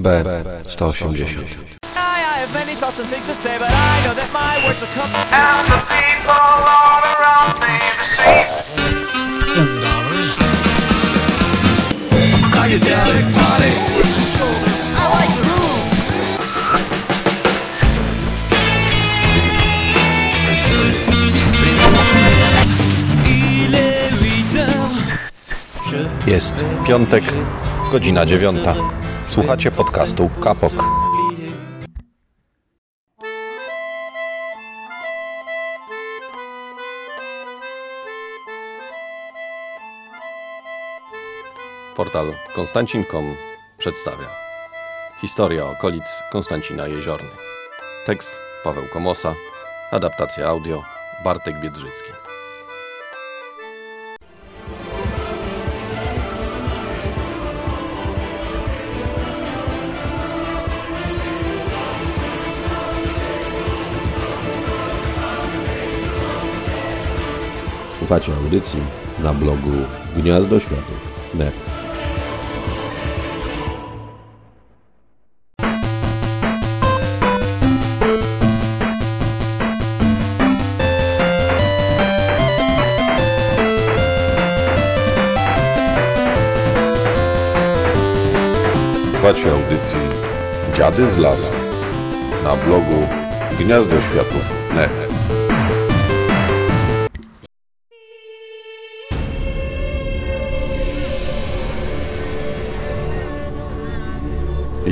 B 180. I have many thoughts and things to say, but I know that my words will come. And the people all around me, the street Psychedelic party. I like the room. Il est 8 heures. Jest piątek, godzina dziewiąta. Słuchacie podcastu Kapok. Portal Konstancin.com przedstawia Historia okolic Konstancina Jeziorny. Tekst Paweł Komosa, adaptacja audio Bartek Biedrzycki. Słuchacie audycji na blogu Gniazdo Światów. Net. Słuchacie audycji Dziady z lasu na blogu Gniazdo Światów.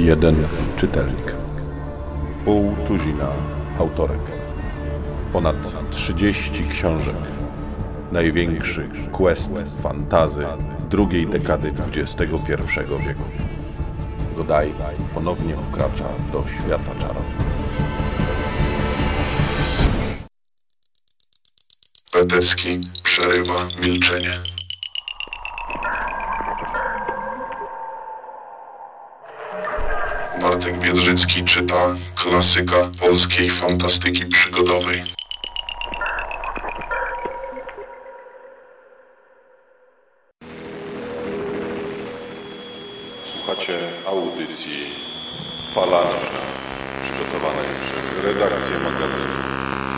Jeden czytelnik. Pół tuzina autorek. Ponad 30 książek. Największy quest fantazy drugiej dekady XXI wieku. Godaj ponownie wkracza do świata czarów. Ledecki przerywa milczenie. Bartek Biedrzycki czyta klasyka polskiej fantastyki przygodowej. Słuchacie audycji Fala Nożna, przygotowanej przez redakcję magazynu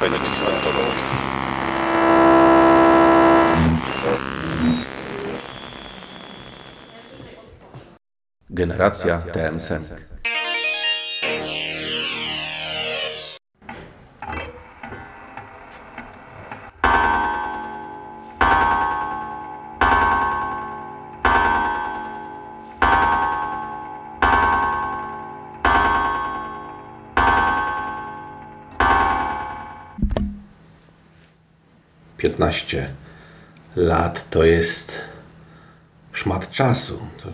Feniks Santologia. Generacja TM Sęk. 15 lat to jest szmat czasu. To,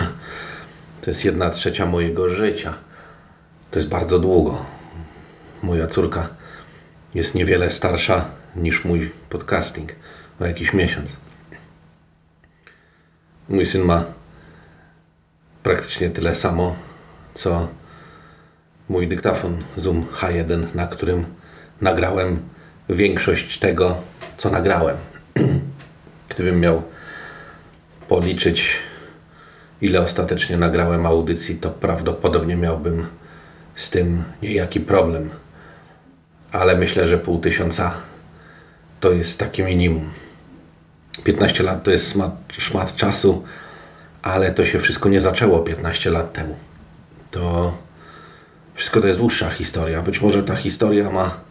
to jest jedna trzecia mojego życia. To jest bardzo długo. Moja córka jest niewiele starsza niż mój podcasting o jakiś miesiąc. Mój syn ma praktycznie tyle samo, co mój dyktafon Zoom H1, na którym nagrałem większość tego, co nagrałem. Gdybym miał policzyć, ile ostatecznie nagrałem audycji, to prawdopodobnie miałbym z tym niejaki problem. Ale myślę, że pół tysiąca to jest takie minimum. 15 lat to jest szmat, czasu, ale to się wszystko nie zaczęło 15 lat temu. To wszystko to jest dłuższa historia. Być może ta historia ma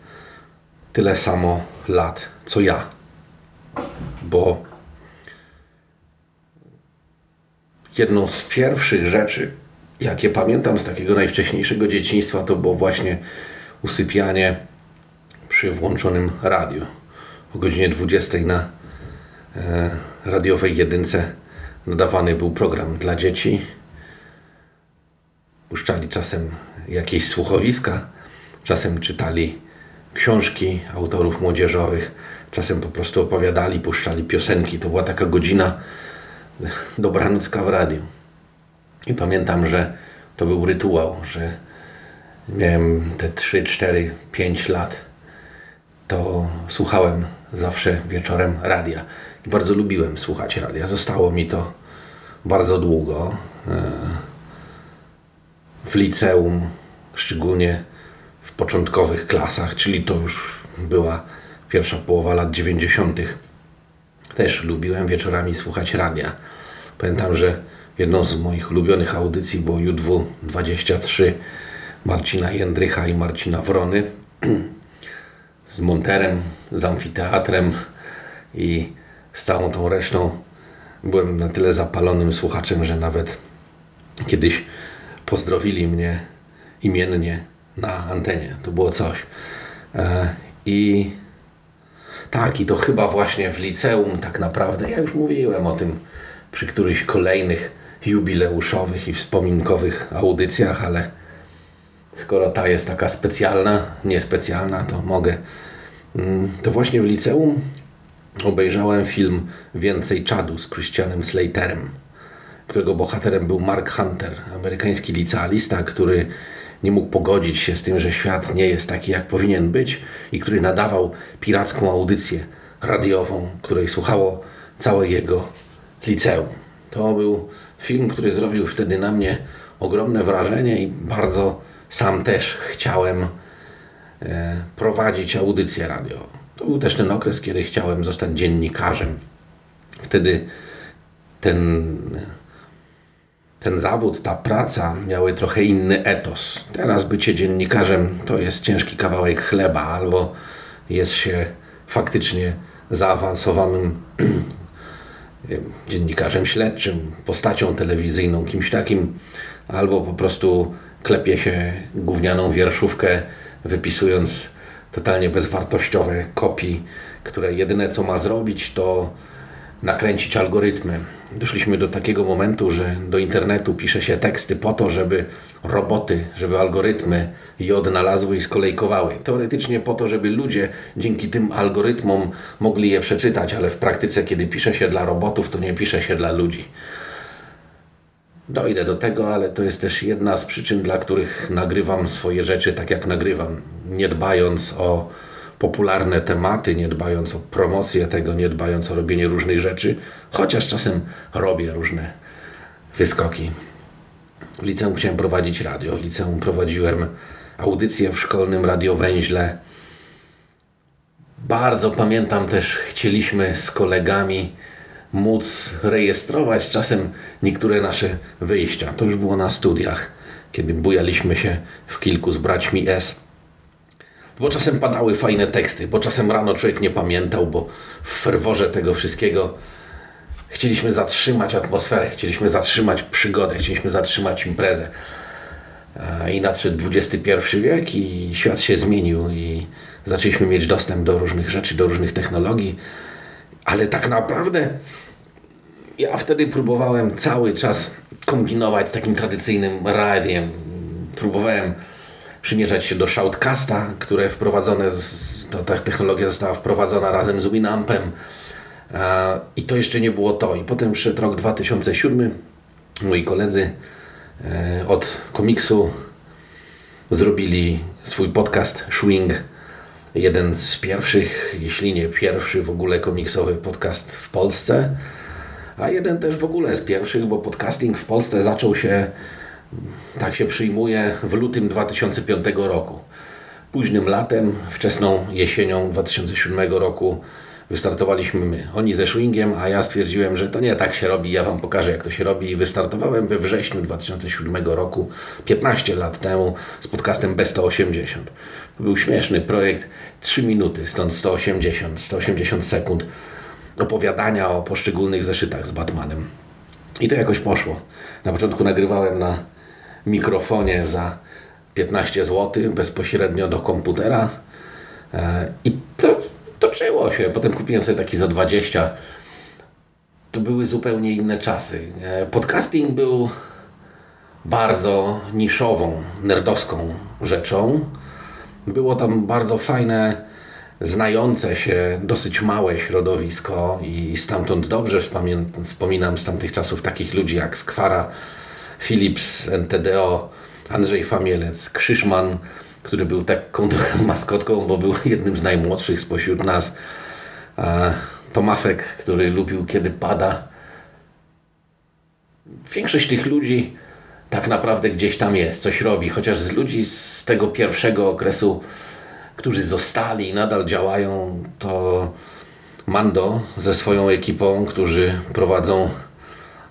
tyle samo lat, co ja. Bo jedną z pierwszych rzeczy, jakie pamiętam z takiego najwcześniejszego dzieciństwa, to było właśnie usypianie przy włączonym radiu. O godzinie 20 na e, radiowej jedynce nadawany był program dla dzieci. Puszczali czasem jakieś słuchowiska, czasem czytali książki autorów młodzieżowych, czasem po prostu opowiadali, puszczali piosenki. To była taka godzina dobranocka w radiu. I pamiętam, że to był rytuał, że miałem te 3, 4, 5 lat, to słuchałem zawsze wieczorem radia. I bardzo lubiłem słuchać radia. Zostało mi to bardzo długo. E, liceum, szczególnie w początkowych klasach, czyli to już była pierwsza połowa lat 90. Też lubiłem wieczorami słuchać radia. Pamiętam, że jedną z moich ulubionych audycji było UW 23 Marcina Jędrycha i Marcina Wrony z Monterem, z amfiteatrem i z całą tą resztą. Byłem na tyle zapalonym słuchaczem, że nawet kiedyś pozdrowili mnie imiennie na antenie. To było coś. E, I tak, i to chyba właśnie w liceum tak naprawdę, ja już mówiłem o tym przy którychś kolejnych jubileuszowych i wspominkowych audycjach, ale skoro ta jest taka specjalna, niespecjalna, to mogę. Mm, To właśnie w liceum obejrzałem film Więcej czadu z Christianem Slaterem, którego bohaterem był Mark Hunter, amerykański licealista, który nie mógł pogodzić się z tym, że świat nie jest taki, jak powinien być i który nadawał piracką audycję radiową, której słuchało całe jego liceum. To był film, który zrobił wtedy na mnie ogromne wrażenie i bardzo sam też chciałem e, prowadzić audycję radiową. To był też ten okres, kiedy chciałem zostać dziennikarzem. Wtedy ten, ten zawód, ta praca miały trochę inny etos. Teraz bycie dziennikarzem to jest ciężki kawałek chleba, albo jest się faktycznie zaawansowanym dziennikarzem śledczym, postacią telewizyjną, kimś takim, albo po prostu klepie się gównianą wierszówkę, wypisując totalnie bezwartościowe kopii, które jedyne co ma zrobić to nakręcić algorytmy. Doszliśmy do takiego momentu, że do internetu pisze się teksty po to, żeby roboty, żeby algorytmy je odnalazły i skolejkowały. Teoretycznie po to, żeby ludzie dzięki tym algorytmom mogli je przeczytać, ale w praktyce, kiedy pisze się dla robotów, to nie pisze się dla ludzi. Dojdę do tego, ale to jest też jedna z przyczyn, dla których nagrywam swoje rzeczy tak jak nagrywam, nie dbając o popularne tematy, nie dbając o promocję tego, nie dbając o robienie różnych rzeczy, chociaż czasem robię różne wyskoki. W liceum chciałem prowadzić radio, w liceum prowadziłem audycję w szkolnym radiowęźle. Bardzo pamiętam też, chcieliśmy z kolegami móc rejestrować czasem niektóre nasze wyjścia. To już było na studiach, kiedy bujaliśmy się w kilku z braćmi S. Bo czasem padały fajne teksty, bo czasem rano człowiek nie pamiętał, bo w ferworze tego wszystkiego chcieliśmy zatrzymać atmosferę, chcieliśmy zatrzymać przygodę, chcieliśmy zatrzymać imprezę. A I nadszedł XXI wiek i świat się zmienił i zaczęliśmy mieć dostęp do różnych rzeczy, do różnych technologii, ale tak naprawdę ja wtedy próbowałem cały czas kombinować z takim tradycyjnym radiem. Próbowałem przymierzać się do Shoutcasta, które wprowadzone, z, to, ta technologia została wprowadzona razem z Winampem. E, i to jeszcze nie było to. I potem przyszedł rok 2007, moi koledzy e, od komiksu zrobili swój podcast Swing, jeden z pierwszych, jeśli nie pierwszy w ogóle komiksowy podcast w Polsce, a jeden też w ogóle z pierwszych, bo podcasting w Polsce zaczął się, tak się przyjmuje, w lutym 2005 roku. Późnym latem, wczesną jesienią 2007 roku wystartowaliśmy my. Oni ze Swingiem, a ja stwierdziłem, że to nie tak się robi, ja Wam pokażę jak to się robi i wystartowałem we wrześniu 2007 roku, 15 lat temu, z podcastem B180. To był śmieszny projekt, 3 minuty, stąd 180, 180 sekund opowiadania o poszczególnych zeszytach z Batmanem. I to jakoś poszło. Na początku nagrywałem na mikrofonie za 15 zł bezpośrednio do komputera e, i to toczyło się. Potem kupiłem sobie taki za 20. To były zupełnie inne czasy. E, Podcasting był bardzo niszową, nerdowską rzeczą. Było tam bardzo fajne, znające się, dosyć małe środowisko i stamtąd dobrze wspomin- wspominam z tamtych czasów takich ludzi jak Skwara, Philips, NTDO, Andrzej Famielec, Krzyszman, który był taką trochę maskotką, bo był jednym z najmłodszych spośród nas. Tomafek, który lubił kiedy pada. Większość tych ludzi tak naprawdę gdzieś tam jest, coś robi, chociaż z ludzi z tego pierwszego okresu, którzy zostali i nadal działają, to Mando ze swoją ekipą, którzy prowadzą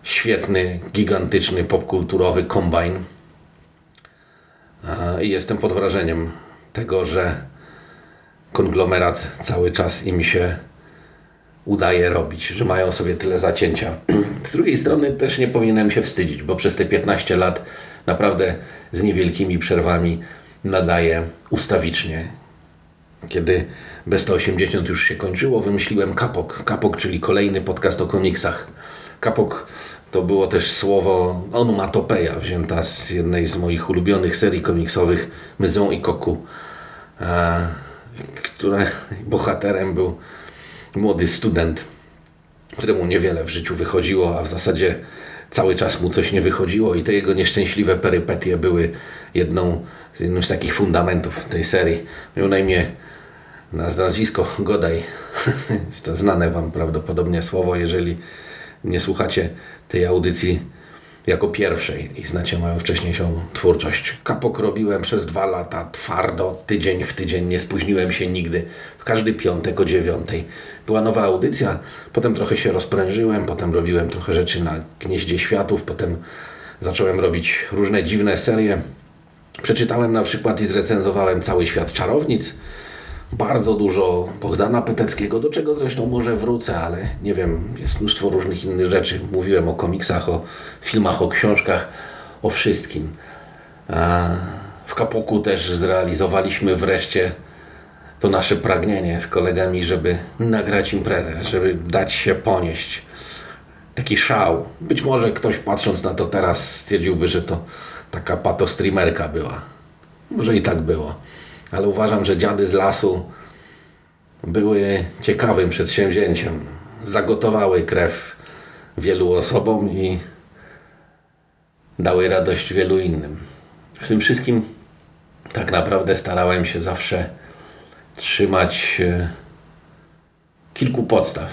świetny, gigantyczny, popkulturowy kombajn. I jestem pod wrażeniem tego, że konglomerat cały czas im się udaje robić, że mają sobie tyle zacięcia. Z drugiej strony też nie powinienem się wstydzić, bo przez te 15 lat naprawdę z niewielkimi przerwami nadaję ustawicznie. Kiedy B180 już się kończyło, wymyśliłem Kapok. Kapok, czyli kolejny podcast o komiksach. Kapok to było też słowo onomatopeja, wzięta z jednej z moich ulubionych serii komiksowych Myzą i Koku, e, które bohaterem był młody student, któremu niewiele w życiu wychodziło, a w zasadzie cały czas mu coś nie wychodziło i te jego nieszczęśliwe perypetie były jedną, jednym z takich fundamentów tej serii. Miał na imię naz- nazwisko Godaj. Jest to znane Wam prawdopodobnie słowo, jeżeli nie słuchacie tej audycji jako pierwszej i znacie moją wcześniejszą twórczość. Kapok robiłem przez dwa lata, twardo, tydzień w tydzień, nie spóźniłem się nigdy. W każdy piątek o dziewiątej. Była nowa audycja, potem trochę się rozprężyłem, potem robiłem trochę rzeczy na Gnieździe Światów, potem zacząłem robić różne dziwne serie. Przeczytałem na przykład i zrecenzowałem Cały Świat Czarownic, bardzo dużo Bogdana Pyteckiego, do czego zresztą może wrócę, ale nie wiem, jest mnóstwo różnych innych rzeczy. Mówiłem o komiksach, o filmach, o książkach, o wszystkim. W Kapuku też zrealizowaliśmy wreszcie to nasze pragnienie z kolegami, żeby nagrać imprezę, żeby dać się ponieść. Taki szał. Być może ktoś patrząc na to teraz stwierdziłby, że to taka patostreamerka była. Może i tak było. Ale uważam, że dziady z lasu były ciekawym przedsięwzięciem. Zagotowały krew wielu osobom i dały radość wielu innym. W tym wszystkim tak naprawdę starałem się zawsze trzymać e, kilku podstaw.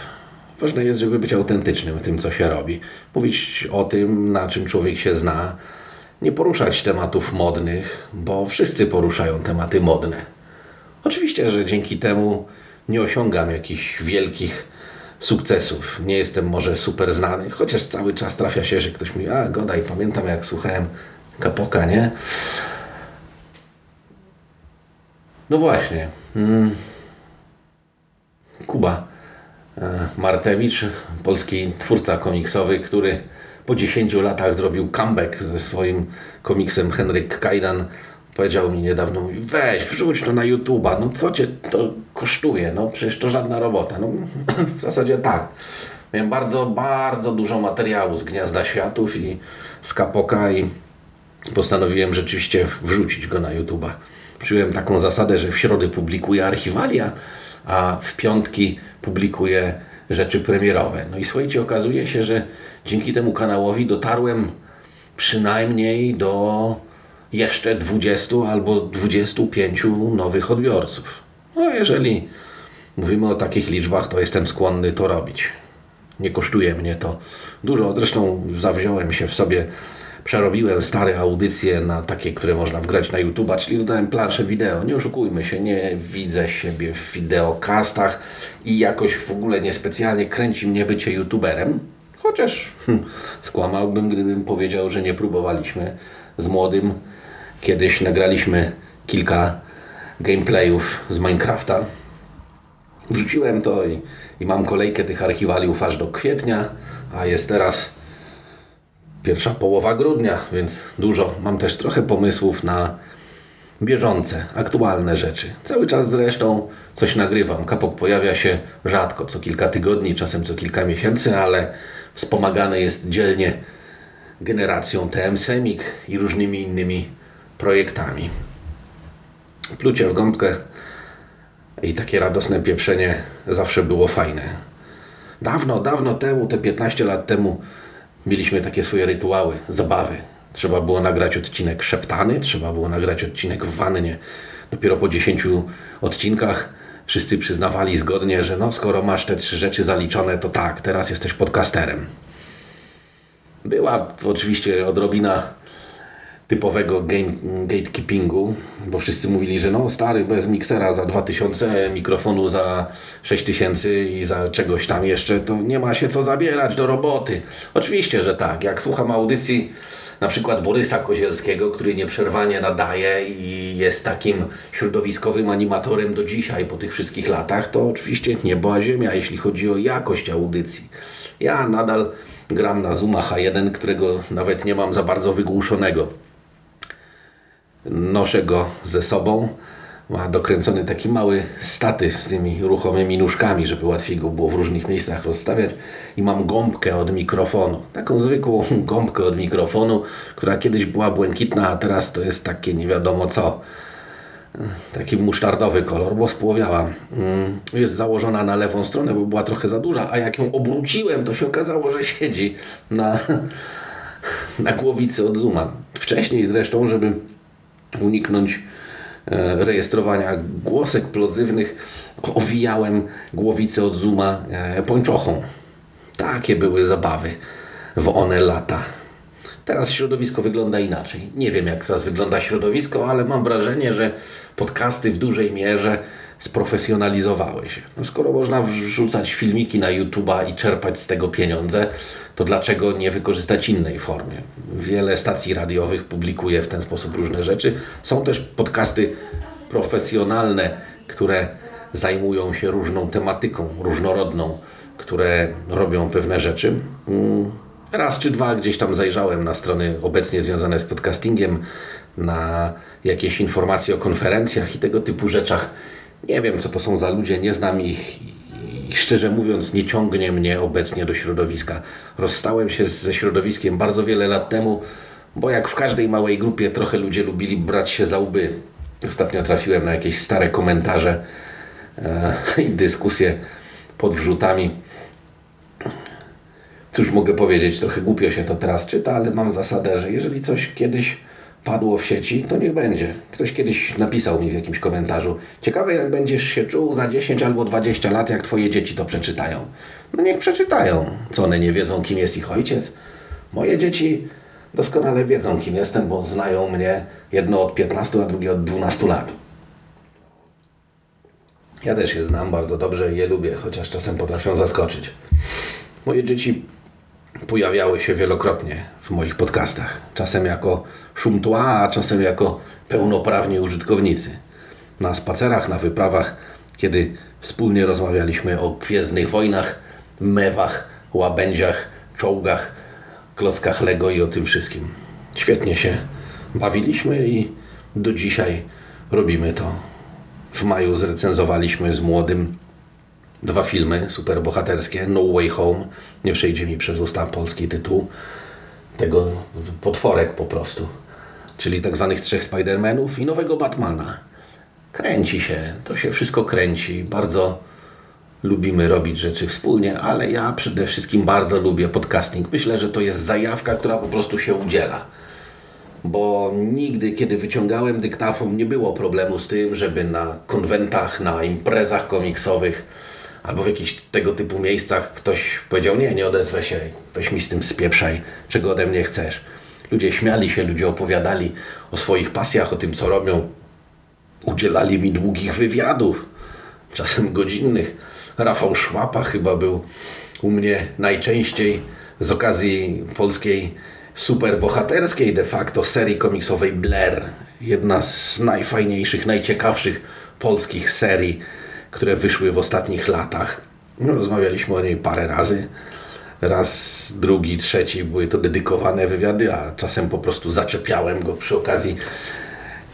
Ważne jest, żeby być autentycznym w tym, co się robi. Mówić o tym, na czym człowiek się zna. Nie poruszać tematów modnych, bo wszyscy poruszają tematy modne. Oczywiście, że dzięki temu nie osiągam jakichś wielkich sukcesów. Nie jestem może super znany, chociaż cały czas trafia się, że ktoś mówi, a godaj, pamiętam jak słuchałem Kapoka, nie? No właśnie. Mm. Kuba e, Martewicz, polski twórca komiksowy, który po 10 latach zrobił comeback ze swoim komiksem Henryk Kajdan. Powiedział mi niedawno, weź, wrzuć to na YouTube'a, no co cię to kosztuje, no przecież to żadna robota. No w zasadzie tak. Miałem bardzo, bardzo dużo materiału z Gniazda Światów i z Kapoka i postanowiłem rzeczywiście wrzucić go na YouTube'a. Przyjąłem taką zasadę, że w środę publikuję archiwalia, a w piątki publikuję rzeczy premierowe. No i słuchajcie, okazuje się, że dzięki temu kanałowi dotarłem przynajmniej do jeszcze 20 albo 25 nowych odbiorców. No jeżeli mówimy o takich liczbach, to jestem skłonny to robić. Nie kosztuje mnie to dużo. Zresztą zawziąłem się w sobie, przerobiłem stare audycje na takie, które można wgrać na YouTube'a, czyli dodałem planszę wideo. Nie oszukujmy się, nie widzę siebie w wideokastach i jakoś w ogóle niespecjalnie kręci mnie bycie YouTuberem. Chociaż hm, skłamałbym, gdybym powiedział, że nie próbowaliśmy z młodym. Kiedyś nagraliśmy kilka gameplayów z Minecrafta. Wrzuciłem to i, i mam kolejkę tych archiwaliów aż do kwietnia, a jest teraz pierwsza połowa grudnia, więc dużo. Mam też trochę pomysłów na bieżące, aktualne rzeczy. Cały czas zresztą coś nagrywam. Kapok pojawia się rzadko, co kilka tygodni, czasem co kilka miesięcy, ale wspomagany jest dzielnie generacją TM Semik i różnymi innymi projektami. Plucie w gąbkę i takie radosne pieprzenie zawsze było fajne. Dawno, dawno temu, te 15 lat temu, mieliśmy takie swoje rytuały, zabawy. Trzeba było nagrać odcinek szeptany, trzeba było nagrać odcinek w wannie. Dopiero po 10 odcinkach wszyscy przyznawali zgodnie, że no skoro masz te trzy rzeczy zaliczone, to tak, teraz jesteś podcasterem. Była oczywiście odrobina typowego game, gatekeepingu, bo wszyscy mówili, że no stary, bez miksera za 2000, mikrofonu za 6000 i za czegoś tam jeszcze, to nie ma się co zabierać do roboty. Oczywiście, że tak. Jak słucham audycji na przykład Borysa Kozielskiego, który nieprzerwanie nadaje i jest takim środowiskowym animatorem do dzisiaj po tych wszystkich latach, to oczywiście niebo a ziemia, jeśli chodzi o jakość audycji. Ja nadal gram na Zuma H1, którego nawet nie mam za bardzo wygłuszonego. Noszę go ze sobą. Ma dokręcony taki mały statyw z tymi ruchomymi nóżkami, żeby łatwiej go było w różnych miejscach rozstawiać. I mam gąbkę od mikrofonu. Taką zwykłą gąbkę od mikrofonu, która kiedyś była błękitna, a teraz to jest takie nie wiadomo co. Taki musztardowy kolor, bo spłowiała. Mm, Jest założona na lewą stronę, bo była trochę za duża, a jak ją obróciłem, to się okazało, że siedzi na, na głowicy od Zuma. Wcześniej zresztą, żeby uniknąć e, rejestrowania głosek plozywnych, owijałem głowicę od Zuma e, pończochą. Takie były zabawy w one lata. Teraz środowisko wygląda inaczej. Nie wiem, jak teraz wygląda środowisko, ale mam wrażenie, że podcasty w dużej mierze sprofesjonalizowały się. No skoro można wrzucać filmiki na YouTube'a i czerpać z tego pieniądze, to dlaczego nie wykorzystać innej formy? Wiele stacji radiowych publikuje w ten sposób różne rzeczy. Są też podcasty profesjonalne, które zajmują się różną tematyką, różnorodną, które robią pewne rzeczy. Mm, Raz czy dwa gdzieś tam zajrzałem na strony obecnie związane z podcastingiem, na jakieś informacje o konferencjach i tego typu rzeczach. Nie wiem, co to są za ludzie, nie znam ich i szczerze mówiąc nie ciągnie mnie obecnie do środowiska. Rozstałem się ze środowiskiem bardzo wiele lat temu, bo jak w każdej małej grupie trochę ludzie lubili brać się za łby. Ostatnio trafiłem na jakieś stare komentarze e, i dyskusje pod wrzutami. Cóż mogę powiedzieć, trochę głupio się to teraz czyta, ale mam zasadę, że jeżeli coś kiedyś padło w sieci, to niech będzie. Ktoś kiedyś napisał mi w jakimś komentarzu, ciekawe jak będziesz się czuł za 10 albo 20 lat, jak twoje dzieci to przeczytają. No niech przeczytają. Co one nie wiedzą, kim jest ich ojciec? Moje dzieci doskonale wiedzą, kim jestem, bo znają mnie jedno od 15, a drugie od 12 lat. Ja też je znam bardzo dobrze i je lubię, chociaż czasem potrafią zaskoczyć. Moje dzieci pojawiały się wielokrotnie w moich podcastach. Czasem jako szum tła, a czasem jako pełnoprawni użytkownicy. Na spacerach, na wyprawach, kiedy wspólnie rozmawialiśmy o gwiezdnych wojnach, mewach, łabędziach, czołgach, klockach Lego i o tym wszystkim. Świetnie się bawiliśmy i do dzisiaj robimy to. W maju zrecenzowaliśmy z młodym dwa filmy superbohaterskie. No Way Home, nie przejdzie mi przez usta polski tytuł tego potworek po prostu. Czyli tak zwanych trzech Spidermanów i nowego Batmana. Kręci się, to się wszystko kręci. Bardzo lubimy robić rzeczy wspólnie, ale ja przede wszystkim bardzo lubię podcasting. Myślę, że to jest zajawka, która po prostu się udziela bo nigdy, kiedy wyciągałem dyktafon, nie było problemu z tym, żeby na konwentach, na imprezach komiksowych albo w jakichś tego typu miejscach ktoś powiedział, nie, nie odezwę się, weź mi z tym spieprzaj, czego ode mnie chcesz. Ludzie śmiali się, ludzie opowiadali o swoich pasjach, o tym, co robią. Udzielali mi długich wywiadów, czasem godzinnych. Rafał Szłapa chyba był u mnie najczęściej z okazji polskiej superbohaterskiej de facto serii komiksowej Blair. Jedna z najfajniejszych, najciekawszych polskich serii, które wyszły w ostatnich latach. No, rozmawialiśmy o niej parę razy. Raz, drugi, trzeci były to dedykowane wywiady, a czasem po prostu zaczepiałem go przy okazji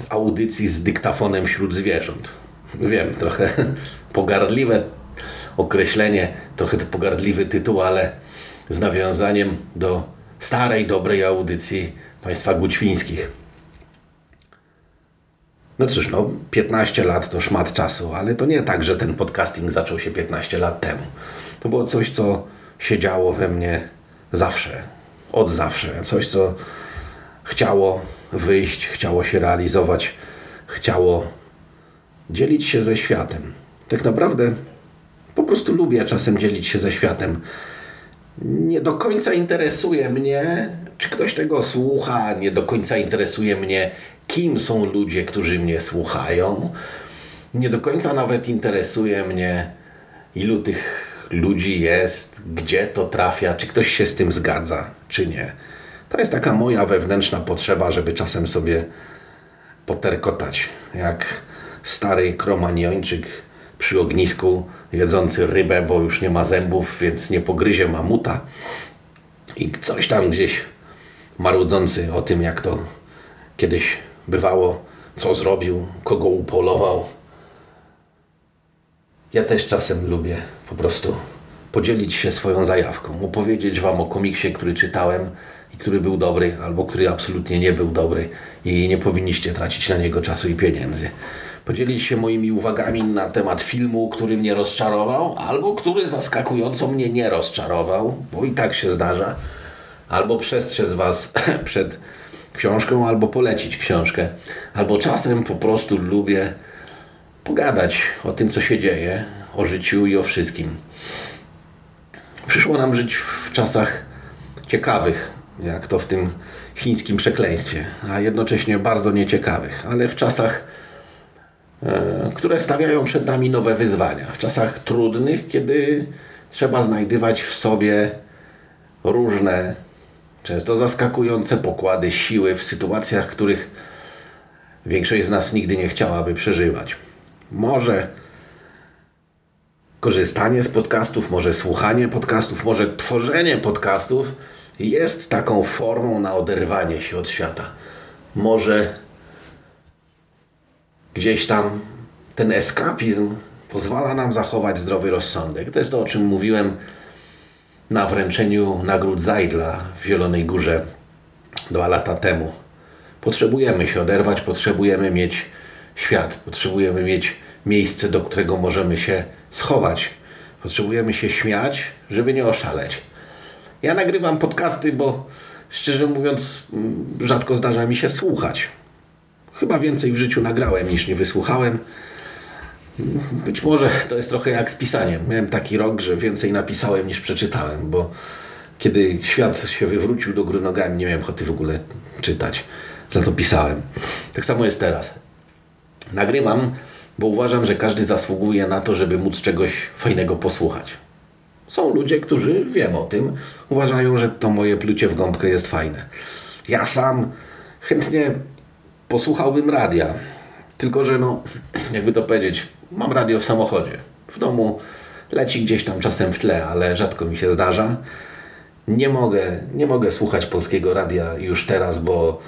audycji z dyktafonem wśród zwierząt. Wiem, trochę pogardliwe określenie, trochę to pogardliwy tytuł, ale z nawiązaniem do starej, dobrej audycji państwa gućwińskich. No cóż, no 15 lat to szmat czasu, ale to nie tak, że ten podcasting zaczął się 15 lat temu. To było coś, co się działo we mnie zawsze, od zawsze. Coś, co chciało wyjść, chciało się realizować, chciało dzielić się ze światem. Tak naprawdę po prostu lubię czasem dzielić się ze światem. Nie do końca interesuje mnie czy ktoś tego słucha, nie do końca interesuje mnie, kim są ludzie, którzy mnie słuchają. Nie do końca nawet interesuje mnie, ilu tych ludzi jest, gdzie to trafia, czy ktoś się z tym zgadza, czy nie. To jest taka moja wewnętrzna potrzeba, żeby czasem sobie poterkotać, jak stary kromaniończyk przy ognisku, jedzący rybę, bo już nie ma zębów, więc nie pogryzie mamuta. I coś tam gdzieś marudzący o tym, jak to kiedyś bywało, co zrobił, kogo upolował. Ja też czasem lubię po prostu podzielić się swoją zajawką, opowiedzieć Wam o komiksie, który czytałem i który był dobry, albo który absolutnie nie był dobry i nie powinniście tracić na niego czasu i pieniędzy. Podzielić się moimi uwagami na temat filmu, który mnie rozczarował, albo który zaskakująco mnie nie rozczarował, bo i tak się zdarza, albo przestrzec Was przed książką, albo polecić książkę, albo czasem po prostu lubię pogadać o tym, co się dzieje, o życiu i o wszystkim. Przyszło nam żyć w czasach ciekawych, jak to w tym chińskim przekleństwie, a jednocześnie bardzo nieciekawych, ale w czasach, e, które stawiają przed nami nowe wyzwania. W czasach trudnych, kiedy trzeba znajdywać w sobie różne, często zaskakujące pokłady siły w sytuacjach, których większość z nas nigdy nie chciałaby przeżywać. Może korzystanie z podcastów, może słuchanie podcastów, może tworzenie podcastów jest taką formą na oderwanie się od świata. Może gdzieś tam ten eskapizm pozwala nam zachować zdrowy rozsądek. To jest to, o czym mówiłem na wręczeniu nagród Zajdla w Zielonej Górze dwa lata temu. Potrzebujemy się oderwać, potrzebujemy mieć świat, potrzebujemy mieć miejsce, do którego możemy się schować. Potrzebujemy się śmiać, żeby nie oszaleć. Ja nagrywam podcasty, bo szczerze mówiąc, mm, rzadko zdarza mi się słuchać. Chyba więcej w życiu nagrałem niż nie wysłuchałem. Być może to jest trochę jak z pisaniem. Miałem taki rok, że więcej napisałem niż przeczytałem, bo kiedy świat się wywrócił do góry nogami, nie miałem ochoty w ogóle czytać. Za to pisałem. Tak samo jest teraz. Nagrywam, bo uważam, że każdy zasługuje na to, żeby móc czegoś fajnego posłuchać. Są ludzie, którzy wiem o tym, uważają, że to moje plucie w gąbkę jest fajne. Ja sam chętnie posłuchałbym radia. Tylko, że no, jakby to powiedzieć, mam radio w samochodzie. W domu leci gdzieś tam czasem w tle, ale rzadko mi się zdarza. Nie mogę, nie mogę słuchać polskiego radia już teraz, bo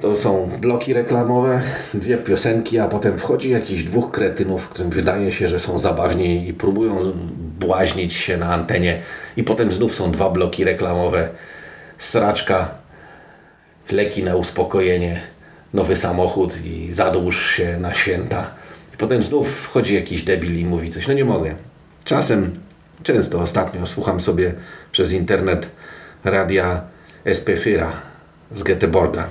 to są bloki reklamowe, dwie piosenki, a potem wchodzi jakiś dwóch kretynów, którym wydaje się, że są zabawni i próbują błaźnić się na antenie. I potem znów są dwa bloki reklamowe, sraczka, leki na uspokojenie, nowy samochód i zadłuż się na święta. I potem znów wchodzi jakiś debil i mówi coś. No nie mogę. Czasem, często ostatnio słucham sobie przez internet radia SP4 z Göteborga.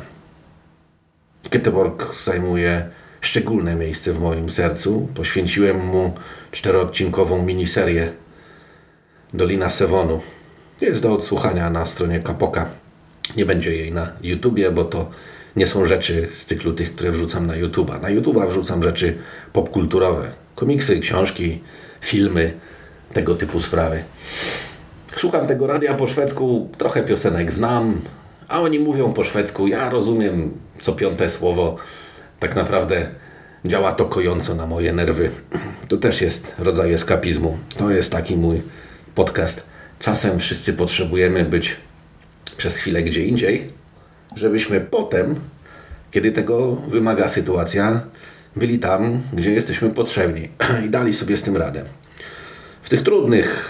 Göteborg zajmuje szczególne miejsce w moim sercu. Poświęciłem mu czteroodcinkową miniserię Dolina Sewonu. Jest do odsłuchania na stronie Kapoka. Nie będzie jej na YouTubie, bo to nie są rzeczy z cyklu tych, które wrzucam na YouTuba. Na YouTuba wrzucam rzeczy popkulturowe. Komiksy, książki, filmy, tego typu sprawy. Słucham tego radia po szwedzku, trochę piosenek znam, a oni mówią po szwedzku. Ja rozumiem co piąte słowo. Tak naprawdę działa to kojąco na moje nerwy. To też jest rodzaj eskapizmu. To jest taki mój podcast. Czasem wszyscy potrzebujemy być przez chwilę gdzie indziej, żebyśmy potem, kiedy tego wymaga sytuacja, byli tam, gdzie jesteśmy potrzebni i dali sobie z tym radę. W tych trudnych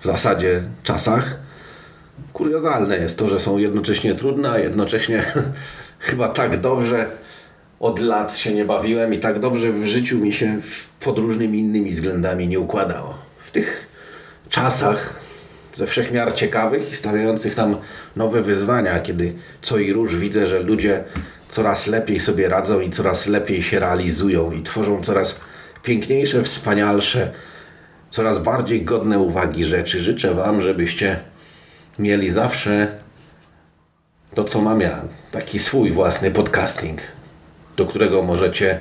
w zasadzie czasach kuriozalne jest to, że są jednocześnie trudne, a jednocześnie chyba tak dobrze od lat się nie bawiłem i tak dobrze w życiu mi się pod różnymi innymi względami nie układało. W tych czasach ze wszechmiar ciekawych i stawiających nam nowe wyzwania, kiedy co i róż widzę, że ludzie coraz lepiej sobie radzą i coraz lepiej się realizują i tworzą coraz piękniejsze, wspanialsze, coraz bardziej godne uwagi rzeczy. Życzę Wam, żebyście mieli zawsze to, co mam ja. Taki swój własny podcasting, do którego możecie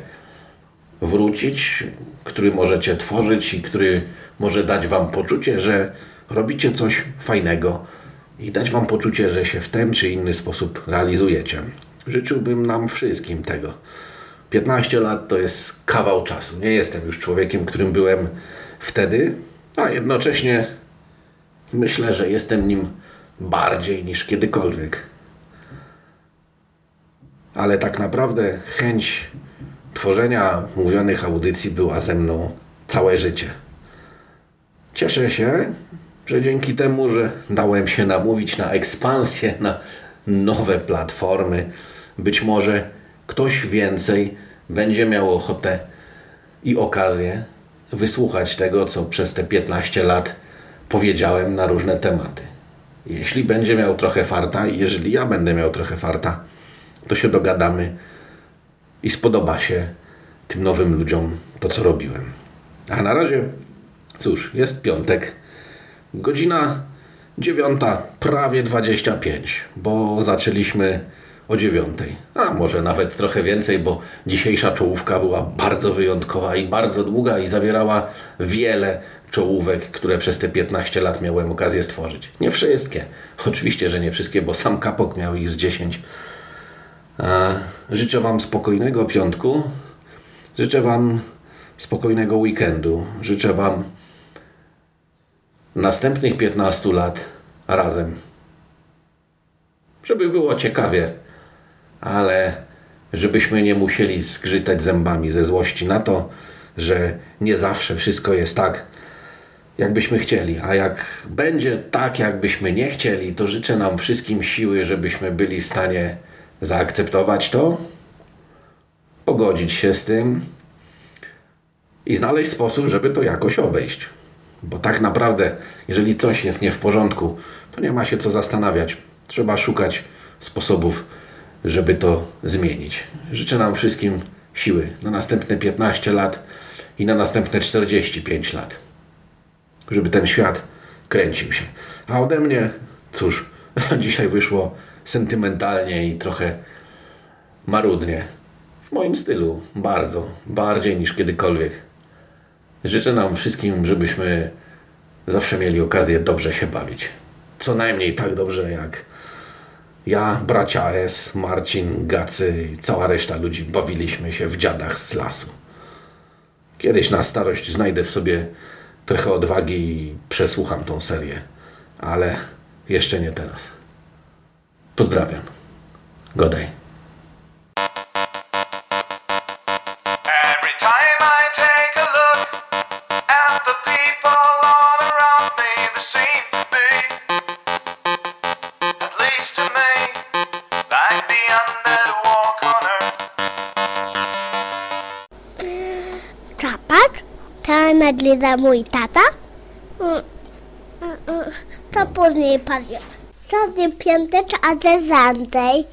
wrócić, który możecie tworzyć i który może dać Wam poczucie, że robicie coś fajnego i dać Wam poczucie, że się w ten czy inny sposób realizujecie. Życzyłbym nam wszystkim tego. 15 lat to jest kawał czasu. Nie jestem już człowiekiem, którym byłem wtedy, a jednocześnie myślę, że jestem nim bardziej niż kiedykolwiek. Ale tak naprawdę chęć tworzenia mówionych audycji była ze mną całe życie. Cieszę się, że dzięki temu, że dałem się namówić na ekspansję, na nowe platformy, być może ktoś więcej będzie miał ochotę i okazję wysłuchać tego, co przez te 15 lat powiedziałem na różne tematy. Jeśli będzie miał trochę farta i jeżeli ja będę miał trochę farta, to się dogadamy i spodoba się tym nowym ludziom to, co robiłem. A na razie, cóż, jest piątek, godzina dziewiąta, prawie 25, bo zaczęliśmy o dziewiątej. A może nawet trochę więcej, bo dzisiejsza czołówka była bardzo wyjątkowa i bardzo długa i zawierała wiele czołówek, które przez te 15 lat miałem okazję stworzyć. Nie wszystkie. Oczywiście, że nie wszystkie, bo sam Kapok miał ich z 10. A Życzę Wam spokojnego piątku. Życzę Wam spokojnego weekendu. Życzę Wam następnych 15 lat razem. Żeby było ciekawie, ale żebyśmy nie musieli zgrzytać zębami ze złości na to, że nie zawsze wszystko jest tak, jakbyśmy chcieli. A jak będzie tak, jakbyśmy nie chcieli, to życzę nam wszystkim siły, żebyśmy byli w stanie zaakceptować to, pogodzić się z tym i znaleźć sposób, żeby to jakoś obejść. Bo tak naprawdę, jeżeli coś jest nie w porządku, to nie ma się co zastanawiać. Trzeba szukać sposobów, żeby to zmienić. Życzę nam wszystkim siły na następne 15 lat i na następne 45 lat żeby ten świat kręcił się. A ode mnie, cóż, dzisiaj wyszło sentymentalnie i trochę marudnie. W moim stylu, bardzo, bardziej niż kiedykolwiek. Życzę nam wszystkim, żebyśmy zawsze mieli okazję dobrze się bawić. Co najmniej tak dobrze jak ja, bracia S, Marcin, Gacy i cała reszta ludzi bawiliśmy się w dziadach z lasu. Kiedyś na starość znajdę w sobie trochę odwagi i przesłucham tą serię, ale jeszcze nie teraz. Pozdrawiam. Godaj. Nagliza mój tata? Mm, mm, mm, To później powiem. Sobie piątecz, a ze Zantej.